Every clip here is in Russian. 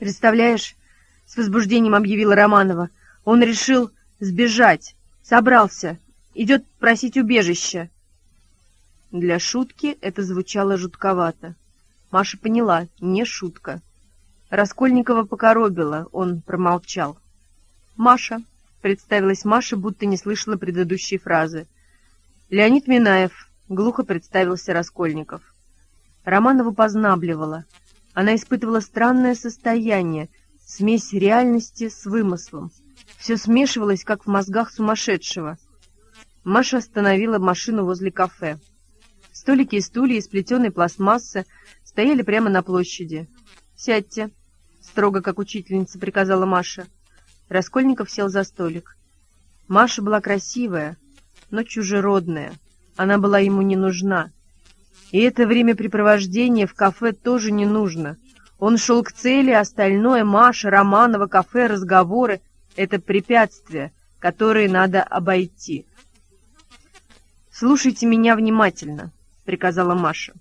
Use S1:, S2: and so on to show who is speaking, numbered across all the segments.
S1: «Представляешь?» — с возбуждением объявила Романова. «Он решил сбежать, собрался, идет просить убежища». Для шутки это звучало жутковато. Маша поняла, не шутка. Раскольникова покоробила, он промолчал. «Маша», — представилась Маша, будто не слышала предыдущей фразы. «Леонид Минаев», — глухо представился Раскольников. Романову познабливала. Она испытывала странное состояние, смесь реальности с вымыслом. Все смешивалось, как в мозгах сумасшедшего. Маша остановила машину возле кафе. Столики и стулья из плетеной пластмассы стояли прямо на площади. «Сядьте», — строго, как учительница, приказала Маша. Раскольников сел за столик. Маша была красивая, но чужеродная. Она была ему не нужна. И это времяпрепровождение в кафе тоже не нужно. Он шел к цели, остальное — Маша, Романова, кафе, разговоры — это препятствия, которые надо обойти. «Слушайте меня внимательно», — приказала Маша.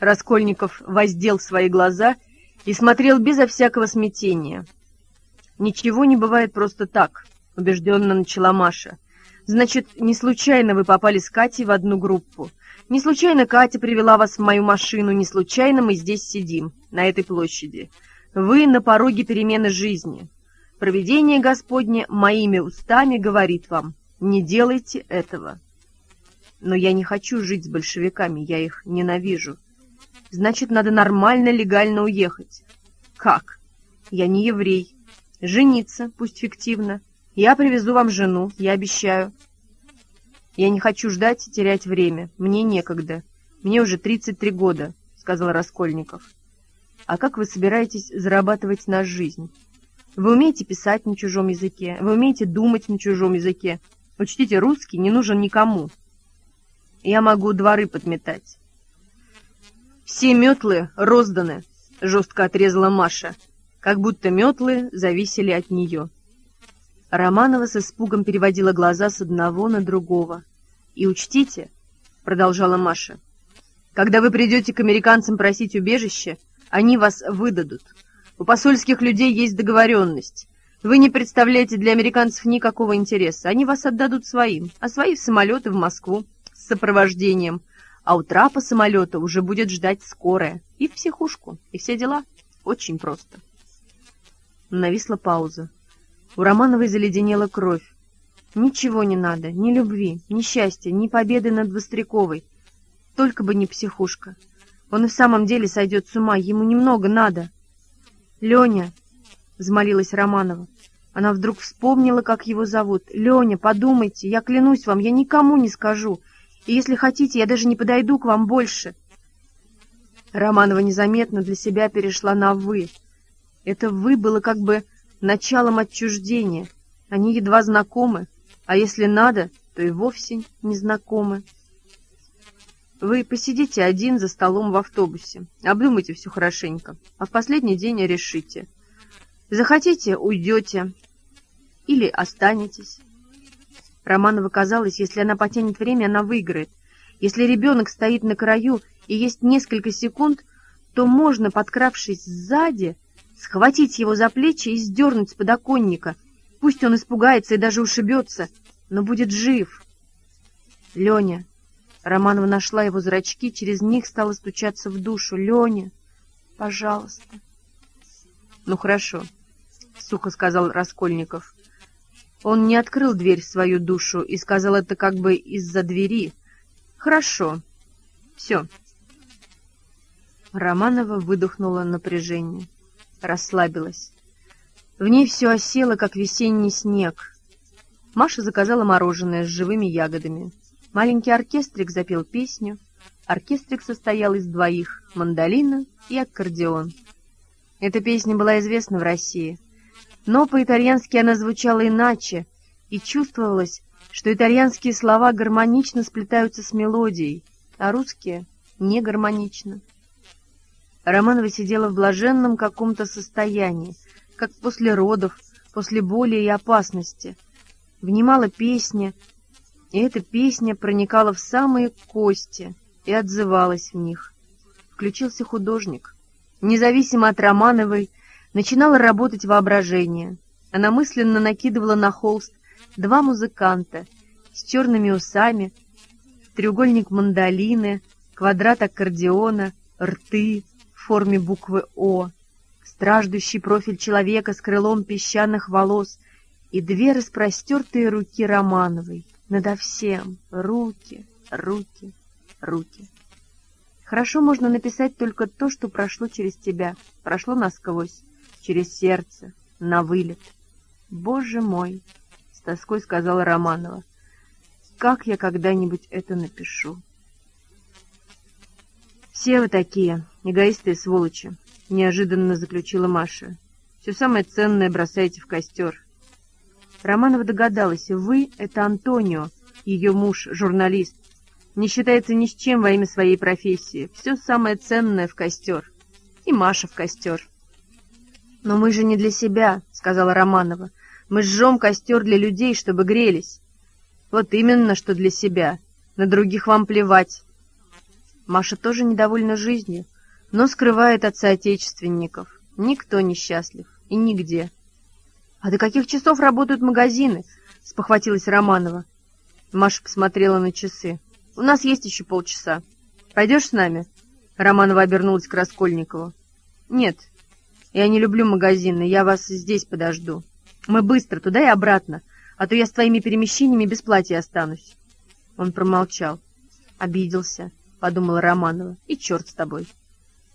S1: Раскольников воздел свои глаза и смотрел безо всякого смятения. «Ничего не бывает просто так», — убежденно начала Маша. «Значит, не случайно вы попали с Катей в одну группу. Не случайно Катя привела вас в мою машину, не случайно мы здесь сидим, на этой площади. Вы на пороге перемены жизни. Провидение Господне моими устами говорит вам, не делайте этого. Но я не хочу жить с большевиками, я их ненавижу. Значит, надо нормально, легально уехать. Как? Я не еврей. Жениться, пусть фиктивно. Я привезу вам жену, я обещаю. «Я не хочу ждать и терять время. Мне некогда. Мне уже 33 года», — сказал Раскольников. «А как вы собираетесь зарабатывать на жизнь? Вы умеете писать на чужом языке? Вы умеете думать на чужом языке? Учтите, русский не нужен никому. Я могу дворы подметать». «Все метлы розданы», — жестко отрезала Маша, как будто метлы зависели от нее. Романова с испугом переводила глаза с одного на другого. «И учтите», — продолжала Маша, — «когда вы придете к американцам просить убежище, они вас выдадут. У посольских людей есть договоренность. Вы не представляете для американцев никакого интереса. Они вас отдадут своим, а свои в самолеты в Москву с сопровождением. А у трапа самолета уже будет ждать скорая. И в психушку, и все дела. Очень просто». Нависла пауза. У Романовой заледенела кровь. Ничего не надо, ни любви, ни счастья, ни победы над Востряковой. Только бы не психушка. Он и в самом деле сойдет с ума, ему немного надо. «Леня!» — взмолилась Романова. Она вдруг вспомнила, как его зовут. «Леня, подумайте, я клянусь вам, я никому не скажу. И если хотите, я даже не подойду к вам больше». Романова незаметно для себя перешла на «вы». Это «вы» было как бы началом отчуждения. Они едва знакомы, а если надо, то и вовсе не знакомы. Вы посидите один за столом в автобусе, обдумайте все хорошенько, а в последний день решите. Захотите — уйдете или останетесь. Романова казалось, если она потянет время, она выиграет. Если ребенок стоит на краю и есть несколько секунд, то можно, подкравшись сзади, схватить его за плечи и сдернуть с подоконника. Пусть он испугается и даже ушибется, но будет жив. Леня. Романова нашла его зрачки, через них стала стучаться в душу. Леня, пожалуйста. Ну хорошо, сухо сказал Раскольников. Он не открыл дверь в свою душу и сказал это как бы из-за двери. Хорошо. Все. Романова выдохнула напряжение расслабилась. В ней все осело, как весенний снег. Маша заказала мороженое с живыми ягодами. Маленький оркестрик запел песню. Оркестрик состоял из двоих — мандолина и аккордеон. Эта песня была известна в России, но по-итальянски она звучала иначе, и чувствовалось, что итальянские слова гармонично сплетаются с мелодией, а русские — не гармонично. Романова сидела в блаженном каком-то состоянии, как после родов, после боли и опасности. Внимала песня, и эта песня проникала в самые кости и отзывалась в них. Включился художник. Независимо от Романовой, начинало работать воображение. Она мысленно накидывала на холст два музыканта с черными усами, треугольник мандолины, квадрат аккордеона, рты форме буквы «О», страждущий профиль человека с крылом песчаных волос и две распростертые руки Романовой. Надо всем руки, руки, руки. Хорошо можно написать только то, что прошло через тебя, прошло насквозь, через сердце, на вылет. «Боже мой!» — с тоской сказала Романова. «Как я когда-нибудь это напишу?» «Все вы такие, эгоисты и сволочи», — неожиданно заключила Маша. «Все самое ценное бросаете в костер». Романова догадалась, вы — это Антонио, ее муж, журналист. Не считается ни с чем во имя своей профессии. Все самое ценное в костер. И Маша в костер. «Но мы же не для себя», — сказала Романова. «Мы жжем костер для людей, чтобы грелись». «Вот именно, что для себя. На других вам плевать». Маша тоже недовольна жизнью, но скрывает от соотечественников. Никто не счастлив. И нигде. «А до каких часов работают магазины?» — спохватилась Романова. Маша посмотрела на часы. «У нас есть еще полчаса. Пойдешь с нами?» Романова обернулась к Раскольникову. «Нет, я не люблю магазины, я вас здесь подожду. Мы быстро, туда и обратно, а то я с твоими перемещениями без платья останусь». Он промолчал. «Обиделся», — подумала Романова, — «и черт с тобой».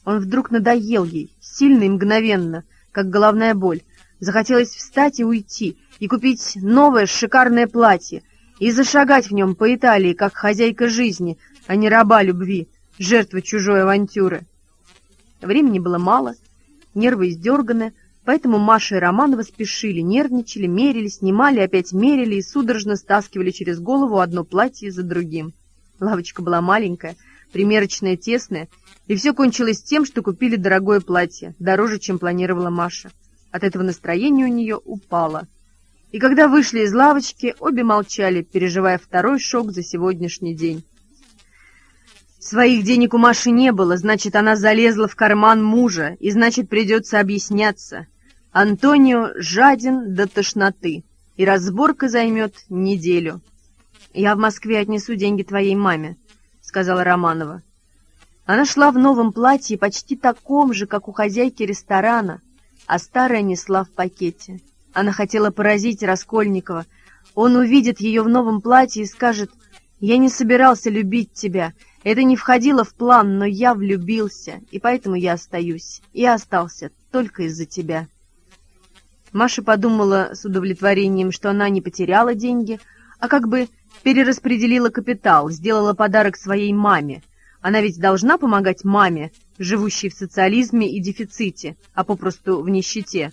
S1: Он вдруг надоел ей, сильно и мгновенно, как головная боль. Захотелось встать и уйти, и купить новое шикарное платье, и зашагать в нем по Италии, как хозяйка жизни, а не раба любви, жертва чужой авантюры. Времени было мало, нервы издерганы, поэтому Маша и Романова спешили, нервничали, мерили, снимали, опять мерили и судорожно стаскивали через голову одно платье за другим. Лавочка была маленькая, примерочная тесная, и все кончилось тем, что купили дорогое платье, дороже, чем планировала Маша. От этого настроение у нее упало. И когда вышли из лавочки, обе молчали, переживая второй шок за сегодняшний день. Своих денег у Маши не было, значит, она залезла в карман мужа, и значит, придется объясняться. Антонио жаден до тошноты, и разборка займет неделю. «Я в Москве отнесу деньги твоей маме», — сказала Романова. Она шла в новом платье, почти таком же, как у хозяйки ресторана, а старое несла в пакете. Она хотела поразить Раскольникова. Он увидит ее в новом платье и скажет, «Я не собирался любить тебя, это не входило в план, но я влюбился, и поэтому я остаюсь. И остался только из-за тебя. Маша подумала с удовлетворением, что она не потеряла деньги, а как бы перераспределила капитал, сделала подарок своей маме. Она ведь должна помогать маме, живущей в социализме и дефиците, а попросту в нищете.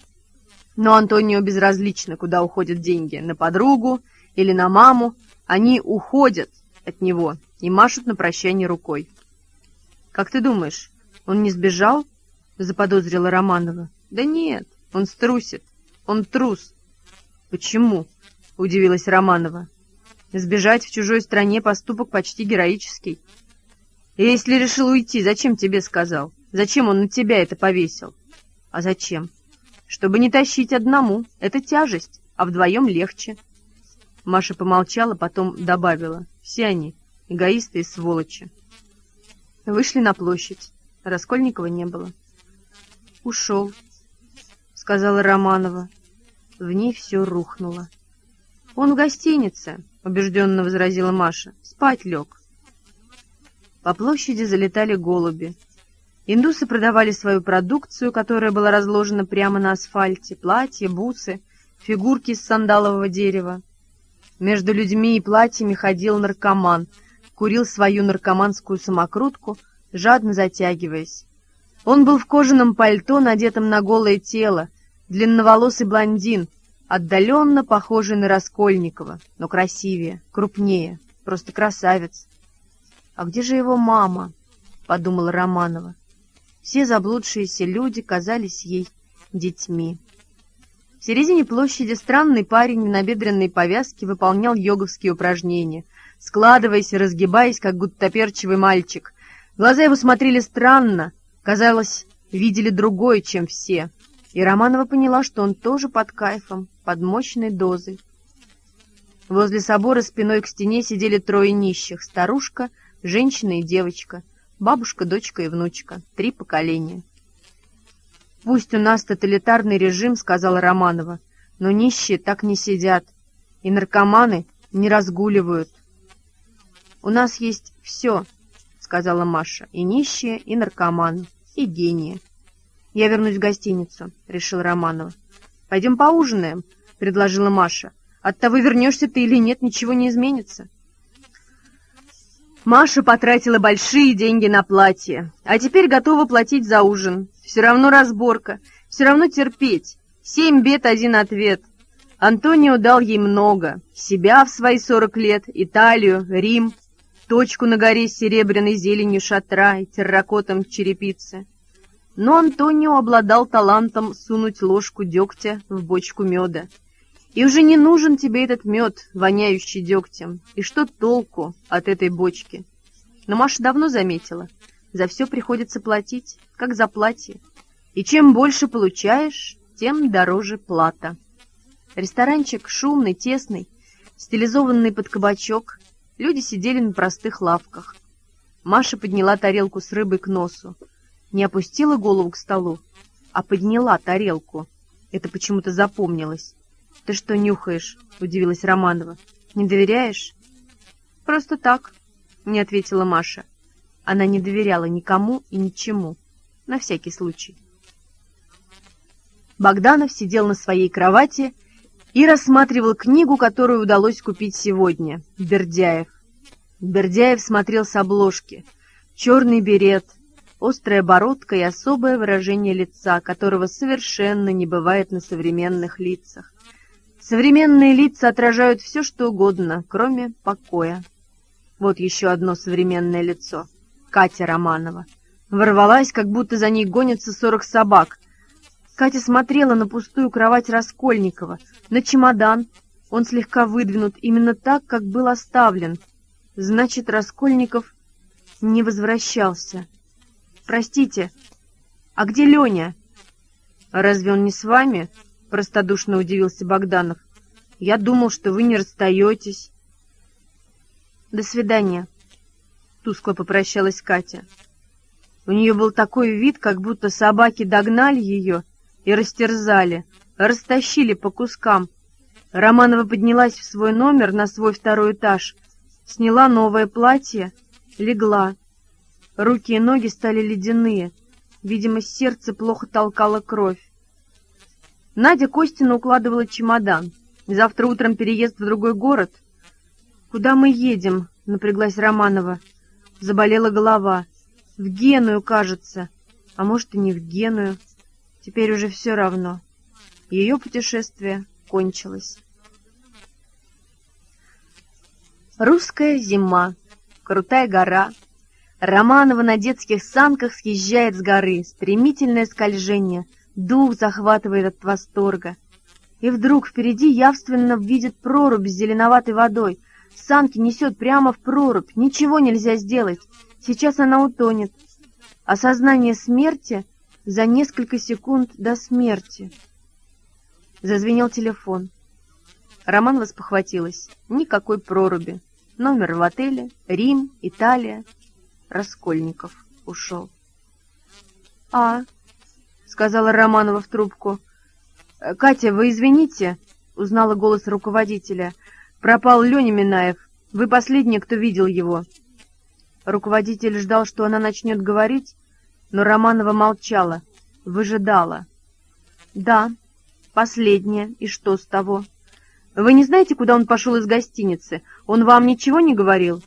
S1: Но Антонио безразлично, куда уходят деньги, на подругу или на маму. Они уходят от него и машут на прощание рукой. «Как ты думаешь, он не сбежал?» — заподозрила Романова. «Да нет, он струсит. Он трус». «Почему?» — удивилась Романова. «Сбежать в чужой стране поступок почти героический. И если решил уйти, зачем тебе сказал? Зачем он на тебя это повесил?» «А зачем?» «Чтобы не тащить одному. Это тяжесть, а вдвоем легче». Маша помолчала, потом добавила. «Все они эгоисты и сволочи. Вышли на площадь. Раскольникова не было. «Ушел», — сказала Романова. В ней все рухнуло. «Он в гостинице», — убежденно возразила Маша. «Спать лег». По площади залетали голуби. Индусы продавали свою продукцию, которая была разложена прямо на асфальте, платья, бусы, фигурки из сандалового дерева. Между людьми и платьями ходил наркоман — курил свою наркоманскую самокрутку, жадно затягиваясь. Он был в кожаном пальто, надетом на голое тело, длинноволосый блондин, отдаленно похожий на Раскольникова, но красивее, крупнее, просто красавец. «А где же его мама?» — подумала Романова. Все заблудшиеся люди казались ей детьми. В середине площади странный парень в набедренной повязке выполнял йоговские упражнения — складываясь и разгибаясь, как гуттаперчивый мальчик. Глаза его смотрели странно, казалось, видели другое, чем все. И Романова поняла, что он тоже под кайфом, под мощной дозой. Возле собора спиной к стене сидели трое нищих — старушка, женщина и девочка, бабушка, дочка и внучка, три поколения. «Пусть у нас тоталитарный режим», — сказала Романова, — «но нищие так не сидят, и наркоманы не разгуливают». «У нас есть все», — сказала Маша, — «и нищие, и наркоманы, и гении». «Я вернусь в гостиницу», — решил Романова. «Пойдем поужинаем», — предложила Маша. От того, вернешься ты или нет, ничего не изменится. Маша потратила большие деньги на платье, а теперь готова платить за ужин. Все равно разборка, все равно терпеть. Семь бед, один ответ. Антонио дал ей много. Себя в свои сорок лет, Италию, Рим, точку на горе с серебряной зеленью шатра и терракотом черепицы. Но Антонио обладал талантом сунуть ложку дегтя в бочку меда. И уже не нужен тебе этот мед, воняющий дегтем. И что толку от этой бочки? Но Маша давно заметила, за все приходится платить, как за платье. И чем больше получаешь, тем дороже плата. Ресторанчик шумный, тесный, стилизованный под кабачок. Люди сидели на простых лавках. Маша подняла тарелку с рыбой к носу. Не опустила голову к столу, а подняла тарелку. Это почему-то запомнилось. «Ты что нюхаешь?» — удивилась Романова. «Не доверяешь?» «Просто так», — не ответила Маша. Она не доверяла никому и ничему, на всякий случай. Богданов сидел на своей кровати и рассматривал книгу, которую удалось купить сегодня — Бердяев. Бердяев смотрел с обложки. Черный берет, острая бородка и особое выражение лица, которого совершенно не бывает на современных лицах. Современные лица отражают все, что угодно, кроме покоя. Вот еще одно современное лицо. Катя Романова. Ворвалась, как будто за ней гонятся сорок собак. Катя смотрела на пустую кровать Раскольникова, на чемодан. Он слегка выдвинут именно так, как был оставлен. Значит, Раскольников не возвращался. «Простите, а где Леня?» «Разве он не с вами?» простодушно удивился Богданов. «Я думал, что вы не расстаетесь». «До свидания», — тускло попрощалась Катя. У нее был такой вид, как будто собаки догнали ее и растерзали, растащили по кускам. Романова поднялась в свой номер на свой второй этаж, сняла новое платье, легла. Руки и ноги стали ледяные, видимо, сердце плохо толкало кровь. Надя Костина укладывала чемодан. Завтра утром переезд в другой город. «Куда мы едем?» — напряглась Романова. Заболела голова. «В Геную, кажется. А может, и не в Геную. Теперь уже все равно. Ее путешествие кончилось». Русская зима. Крутая гора. Романова на детских санках съезжает с горы. Стремительное скольжение — Дух захватывает от восторга. И вдруг впереди явственно видит прорубь с зеленоватой водой. Санки несет прямо в прорубь. Ничего нельзя сделать. Сейчас она утонет. Осознание смерти за несколько секунд до смерти. Зазвенел телефон. Роман воспохватилась. Никакой проруби. Номер в отеле. Рим, Италия. Раскольников ушел. «А, сказала Романова в трубку. «Э, «Катя, вы извините», — узнала голос руководителя. «Пропал Леня Минаев. Вы последняя, кто видел его». Руководитель ждал, что она начнет говорить, но Романова молчала, выжидала. «Да, последняя. И что с того? Вы не знаете, куда он пошел из гостиницы? Он вам ничего не говорил?»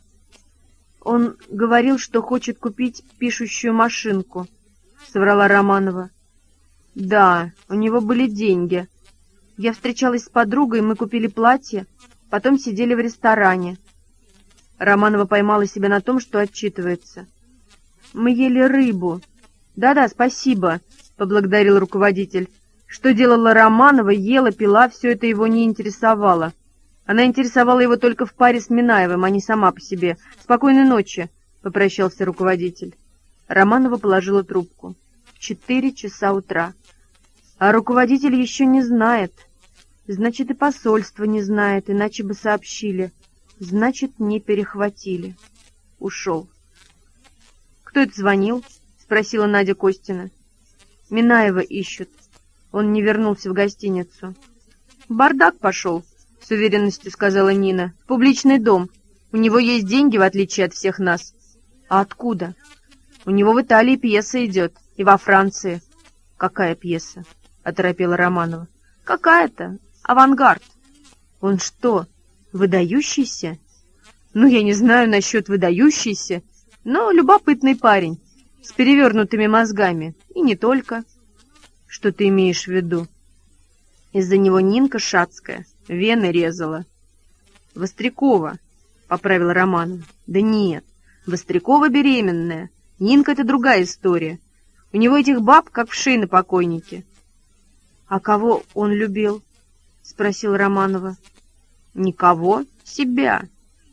S1: «Он говорил, что хочет купить пишущую машинку», — соврала Романова. Да, у него были деньги. Я встречалась с подругой, мы купили платье, потом сидели в ресторане. Романова поймала себя на том, что отчитывается. Мы ели рыбу. Да-да, спасибо, поблагодарил руководитель. Что делала Романова, ела, пила, все это его не интересовало. Она интересовала его только в паре с Минаевым, а не сама по себе. «Спокойной ночи», — попрощался руководитель. Романова положила трубку. Четыре часа утра. А руководитель еще не знает. Значит, и посольство не знает, иначе бы сообщили. Значит, не перехватили. Ушел. «Кто это звонил?» — спросила Надя Костина. «Минаева ищут. Он не вернулся в гостиницу». «Бардак пошел», — с уверенностью сказала Нина. «Публичный дом. У него есть деньги, в отличие от всех нас». «А откуда?» «У него в Италии пьеса идет, и во Франции». «Какая пьеса?» — оторопела Романова. «Какая-то. Авангард». «Он что, выдающийся?» «Ну, я не знаю насчет выдающийся, но любопытный парень, с перевернутыми мозгами, и не только». «Что ты имеешь в виду?» Из-за него Нинка Шацкая вены резала. «Вострякова», — поправил Романов. «Да нет, Вострякова беременная. Нинка — это другая история. У него этих баб, как в шее на покойнике». «А кого он любил?» — спросил Романова. «Никого. Себя.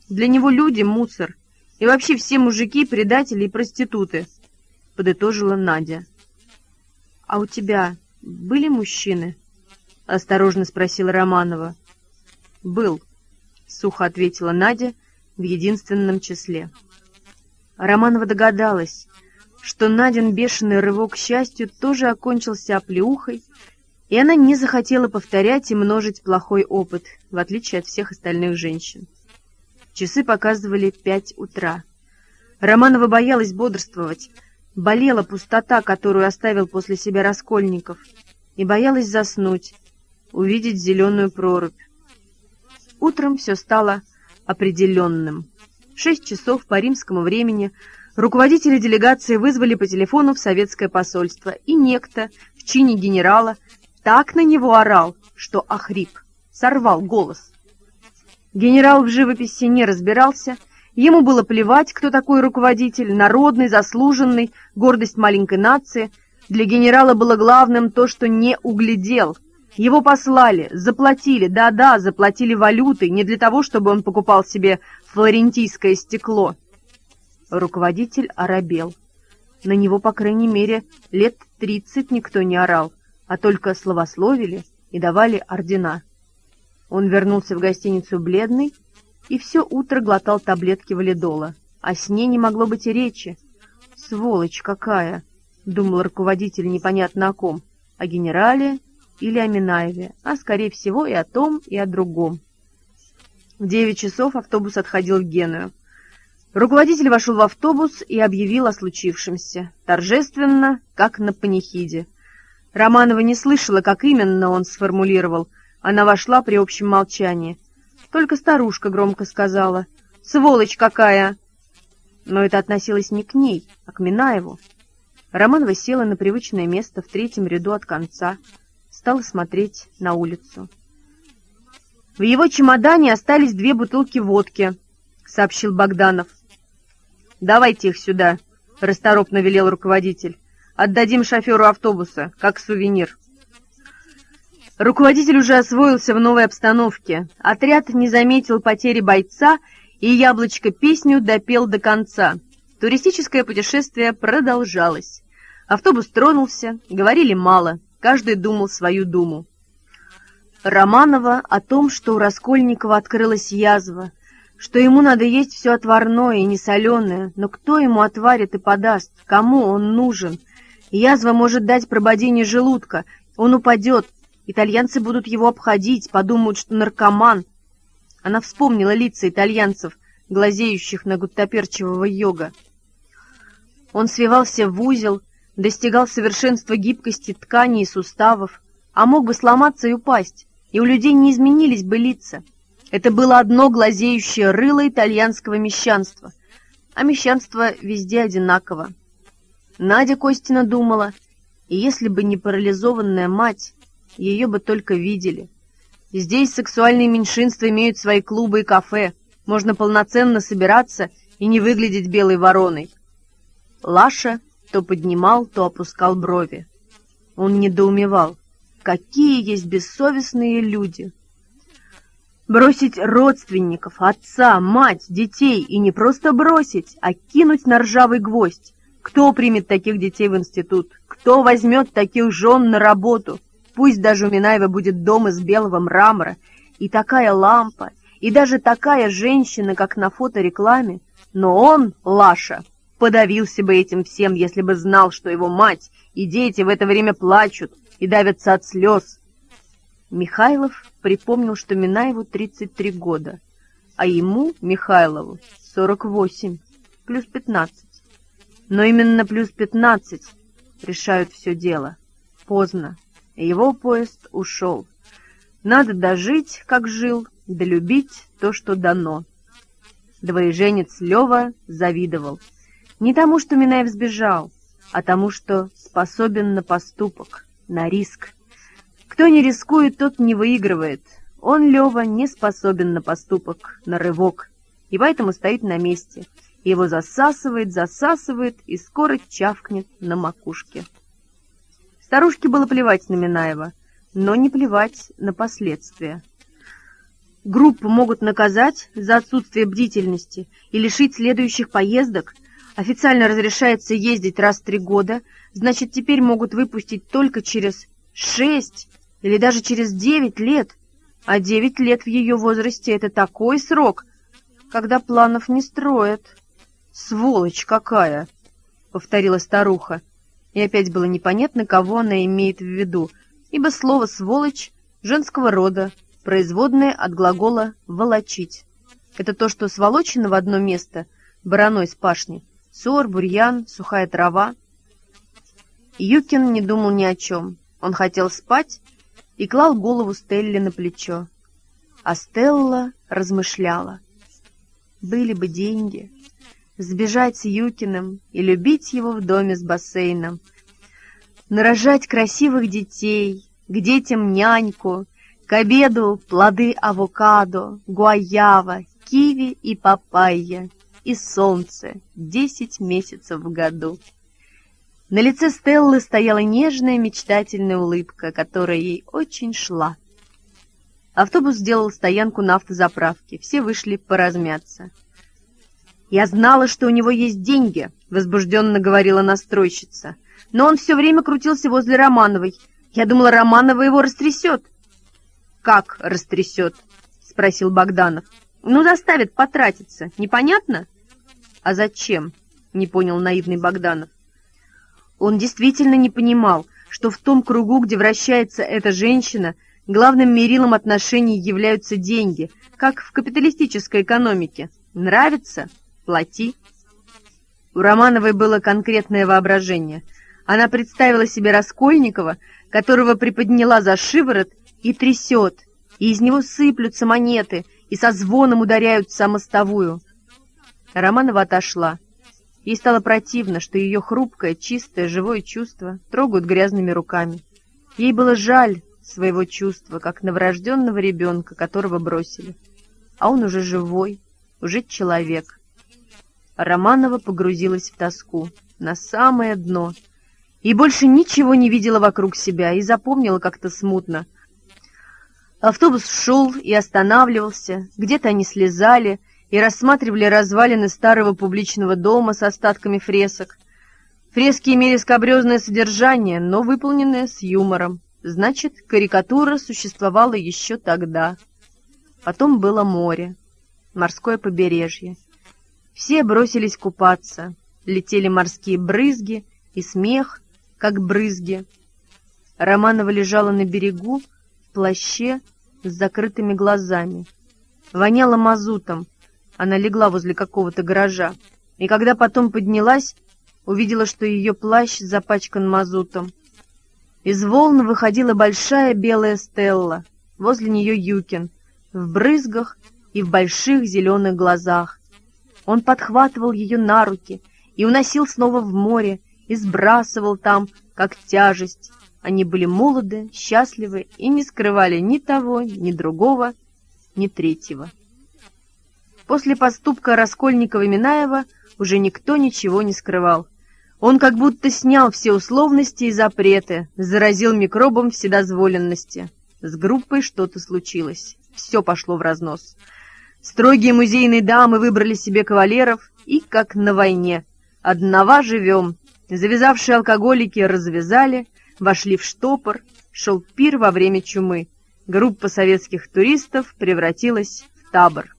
S1: Для него люди — мусор. И вообще все мужики — предатели и проституты», — подытожила Надя. «А у тебя были мужчины?» — осторожно спросила Романова. «Был», — сухо ответила Надя в единственном числе. Романова догадалась, что Надин бешеный рывок к счастью тоже окончился оплеухой, и она не захотела повторять и множить плохой опыт, в отличие от всех остальных женщин. Часы показывали пять утра. Романова боялась бодрствовать, болела пустота, которую оставил после себя Раскольников, и боялась заснуть, увидеть зеленую прорубь. Утром все стало определенным. В шесть часов по римскому времени руководители делегации вызвали по телефону в советское посольство, и некто в чине генерала так на него орал, что охрип, сорвал голос. Генерал в живописи не разбирался, ему было плевать, кто такой руководитель, народный, заслуженный, гордость маленькой нации. Для генерала было главным то, что не углядел — его послали, заплатили, да-да, заплатили валютой, не для того, чтобы он покупал себе флорентийское стекло. Руководитель оробел. На него, по крайней мере, лет тридцать никто не орал, а только словословили и давали ордена. Он вернулся в гостиницу бледный и все утро глотал таблетки валидола. О сне не могло быть и речи. «Сволочь какая!» — думал руководитель непонятно о ком. О генерале или о Минаеве, а, скорее всего, и о том, и о другом. В девять часов автобус отходил в Геную. Руководитель вошел в автобус и объявил о случившемся, торжественно, как на панихиде. Романова не слышала, как именно он сформулировал. Она вошла при общем молчании. Только старушка громко сказала «Сволочь какая!» Но это относилось не к ней, а к Минаеву. Романова села на привычное место в третьем ряду от конца, стал смотреть на улицу. «В его чемодане остались две бутылки водки», — сообщил Богданов. «Давайте их сюда», — расторопно велел руководитель. «Отдадим шоферу автобуса, как сувенир». Руководитель уже освоился в новой обстановке. Отряд не заметил потери бойца, и яблочко песню допел до конца. Туристическое путешествие продолжалось. Автобус тронулся, говорили мало — Каждый думал свою думу. Романова о том, что у Раскольникова открылась язва, что ему надо есть все отварное и несоленое, но кто ему отварит и подаст, кому он нужен? Язва может дать прободение желудка, он упадет, итальянцы будут его обходить, подумают, что наркоман. Она вспомнила лица итальянцев, глазеющих на гуттаперчевого йога. Он свивался в узел, достигал совершенства гибкости тканей и суставов, а мог бы сломаться и упасть, и у людей не изменились бы лица. Это было одно глазеющее рыло итальянского мещанства, а мещанство везде одинаково. Надя Костина думала, и если бы не парализованная мать, ее бы только видели. Здесь сексуальные меньшинства имеют свои клубы и кафе, можно полноценно собираться и не выглядеть белой вороной. Лаша то поднимал, то опускал брови. Он недоумевал, какие есть бессовестные люди. Бросить родственников, отца, мать, детей, и не просто бросить, а кинуть на ржавый гвоздь. Кто примет таких детей в институт? Кто возьмет таких жен на работу? Пусть даже у Минаева будет дом из белого мрамора, и такая лампа, и даже такая женщина, как на фоторекламе, но он, Лаша, подавился бы этим всем, если бы знал, что его мать и дети в это время плачут и давятся от слез. Михайлов припомнил, что Минаеву 33 года, а ему, Михайлову, 48, плюс 15. Но именно плюс 15 решают все дело. Поздно. Его поезд ушел. Надо дожить, как жил, долюбить то, что дано. Двоеженец Лева завидовал. Не тому, что Минаев сбежал, а тому, что способен на поступок, на риск. Кто не рискует, тот не выигрывает. Он, Лева, не способен на поступок, на рывок, и поэтому стоит на месте. Его засасывает, засасывает и скоро чавкнет на макушке. Старушке было плевать на Минаева, но не плевать на последствия. Группу могут наказать за отсутствие бдительности и лишить следующих поездок. Официально разрешается ездить раз в три года, значит, теперь могут выпустить только через шесть или даже через девять лет. А девять лет в ее возрасте — это такой срок, когда планов не строят. «Сволочь какая!» — повторила старуха. И опять было непонятно, кого она имеет в виду, ибо слово «сволочь» женского рода, производное от глагола «волочить». Это то, что сволочено в одно место, бараной с пашни, сор, бурьян, сухая трава. Юкин не думал ни о чем. Он хотел спать и клал голову Стелле на плечо. А Стелла размышляла. Были бы деньги сбежать с Юкиным и любить его в доме с бассейном, нарожать красивых детей, к детям няньку, к обеду плоды авокадо, гуаява, киви и папайя, и солнце десять месяцев в году. На лице Стеллы стояла нежная мечтательная улыбка, которая ей очень шла. Автобус сделал стоянку на автозаправке, все вышли поразмяться. «Я знала, что у него есть деньги», — возбужденно говорила настройщица. «Но он все время крутился возле Романовой. Я думала, Романова его растрясет». «Как растрясет?» — спросил Богданов. «Ну, заставит потратиться. Непонятно?» «А зачем?» — не понял наивный Богданов. Он действительно не понимал, что в том кругу, где вращается эта женщина, главным мерилом отношений являются деньги, как в капиталистической экономике. Нравится? Плати. У Романовой было конкретное воображение. Она представила себе Раскольникова, которого приподняла за шиворот и трясет, и из него сыплются монеты и со звоном ударяются о мостовую. Романова отошла. Ей стало противно, что ее хрупкое, чистое, живое чувство трогают грязными руками. Ей было жаль своего чувства, как новорожденного ребенка, которого бросили. А он уже живой, уже человек. Романова погрузилась в тоску, на самое дно, и больше ничего не видела вокруг себя, и запомнила как-то смутно. Автобус шел и останавливался, где-то они слезали и рассматривали развалины старого публичного дома с остатками фресок. Фрески имели скобрезное содержание, но выполненное с юмором. Значит, карикатура существовала еще тогда. Потом было море, морское побережье. Все бросились купаться. Летели морские брызги и смех, как брызги. Романова лежала на берегу в плаще с закрытыми глазами. Воняло мазутом. Она легла возле какого-то гаража. И когда потом поднялась, увидела, что ее плащ запачкан мазутом. Из волн выходила большая белая стелла, возле нее Юкин, в брызгах и в больших зеленых глазах. Он подхватывал ее на руки и уносил снова в море, и сбрасывал там, как тяжесть. Они были молоды, счастливы и не скрывали ни того, ни другого, ни третьего. После поступка Раскольникова-Минаева уже никто ничего не скрывал. Он как будто снял все условности и запреты, заразил микробом вседозволенности. С группой что-то случилось. Все пошло в разнос. Строгие музейные дамы выбрали себе кавалеров, и, как на войне, одного живем. Завязавшие алкоголики развязали, вошли в штопор, шел пир во время чумы. Группа советских туристов превратилась в табор.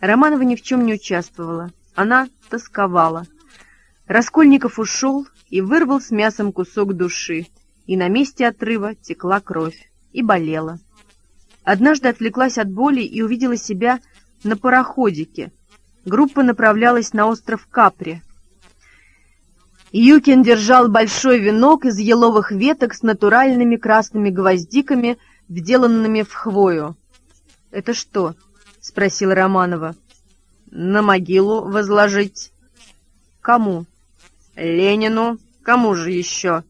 S1: Романова ни в чем не участвовала. Она тосковала. Раскольников ушел и вырвал с мясом кусок души, и на месте отрыва текла кровь и болела. Однажды отвлеклась от боли и увидела себя на пароходике. Группа направлялась на остров Капри. Юкин держал большой венок из еловых веток с натуральными красными гвоздиками, вделанными в хвою. «Это что?» — спросила Романова. «На могилу возложить». «Кому?» «Ленину. Кому же еще?»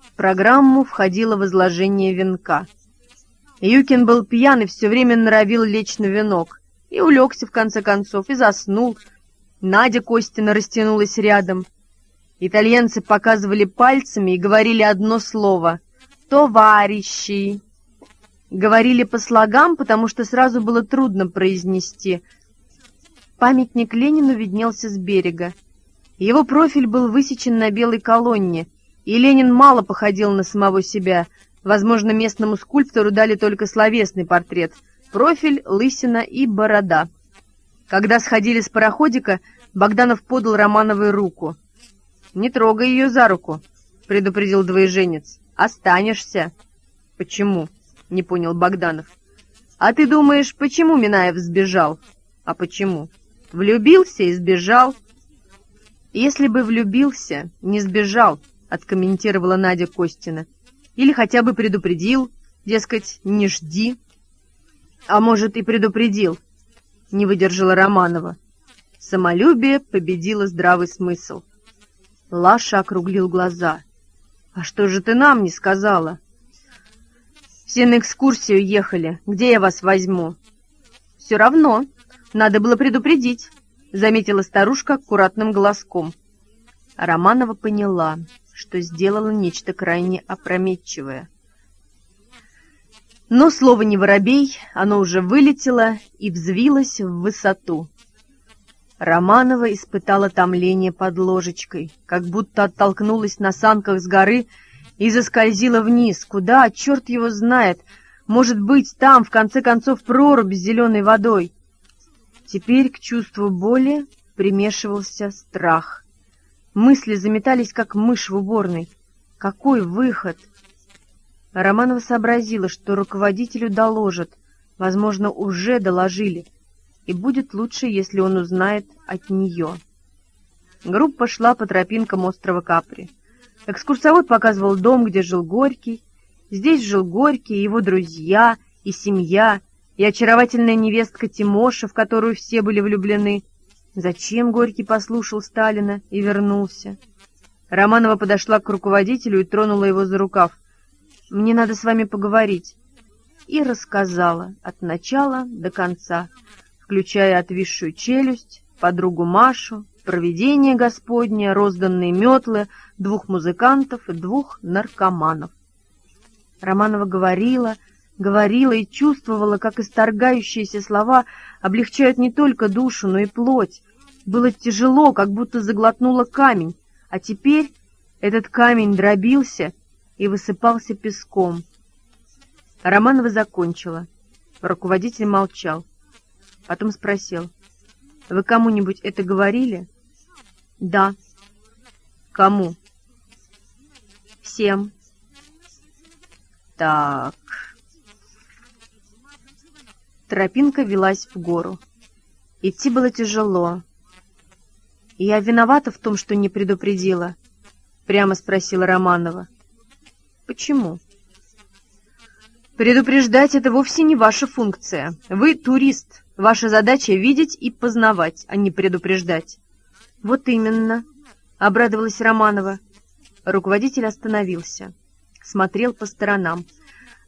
S1: В программу входило возложение венка. Юкин был пьян и все время норовил лечь на венок. И улегся, в конце концов, и заснул. Надя Костина растянулась рядом. Итальянцы показывали пальцами и говорили одно слово «Товарищи». Говорили по слогам, потому что сразу было трудно произнести. Памятник Ленину виднелся с берега. Его профиль был высечен на белой колонне, и Ленин мало походил на самого себя. Возможно, местному скульптору дали только словесный портрет — профиль, лысина и борода. Когда сходили с пароходика, Богданов подал Романовой руку. «Не трогай ее за руку», — предупредил двоеженец. «Останешься». «Почему?» — не понял Богданов. «А ты думаешь, почему Минаев сбежал?» «А почему?» «Влюбился и сбежал». «Если бы влюбился, не сбежал», — откомментировала Надя Костина. «Или хотя бы предупредил, дескать, не жди». «А может, и предупредил», — не выдержала Романова. Самолюбие победило здравый смысл. Лаша округлил глаза. «А что же ты нам не сказала?» «Все на экскурсию ехали. Где я вас возьму?» «Все равно. Надо было предупредить». — заметила старушка аккуратным голоском. Романова поняла, что сделала нечто крайне опрометчивое. Но слово не воробей, оно уже вылетело и взвилось в высоту. Романова испытала томление под ложечкой, как будто оттолкнулась на санках с горы и заскользила вниз. Куда? Черт его знает! Может быть, там, в конце концов, прорубь с зеленой водой. Теперь к чувству боли примешивался страх. Мысли заметались, как мышь в уборной. Какой выход? Романова сообразила, что руководителю доложат, возможно, уже доложили, и будет лучше, если он узнает от нее. Группа шла по тропинкам острова Капри. Экскурсовод показывал дом, где жил Горький. Здесь жил Горький, его друзья и семья — и очаровательная невестка Тимоша, в которую все были влюблены. Зачем Горький послушал Сталина и вернулся? Романова подошла к руководителю и тронула его за рукав. «Мне надо с вами поговорить». И рассказала от начала до конца, включая отвисшую челюсть, подругу Машу, провидение Господне, розданные метлы, двух музыкантов и двух наркоманов. Романова говорила, говорила и чувствовала, как исторгающиеся слова облегчают не только душу, но и плоть. Было тяжело, как будто заглотнула камень, а теперь этот камень дробился и высыпался песком. Романова закончила. Руководитель молчал. Потом спросил. «Вы кому-нибудь это говорили?» «Да». «Кому?» «Всем». «Так...» Тропинка велась в гору. Идти было тяжело. «Я виновата в том, что не предупредила?» — прямо спросила Романова. «Почему?» «Предупреждать — это вовсе не ваша функция. Вы турист. Ваша задача — видеть и познавать, а не предупреждать». «Вот именно», — обрадовалась Романова. Руководитель остановился. Смотрел по сторонам.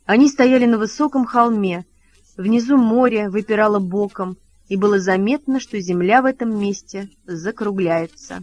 S1: Они стояли на высоком холме, Внизу море выпирало боком, и было заметно, что земля в этом месте закругляется.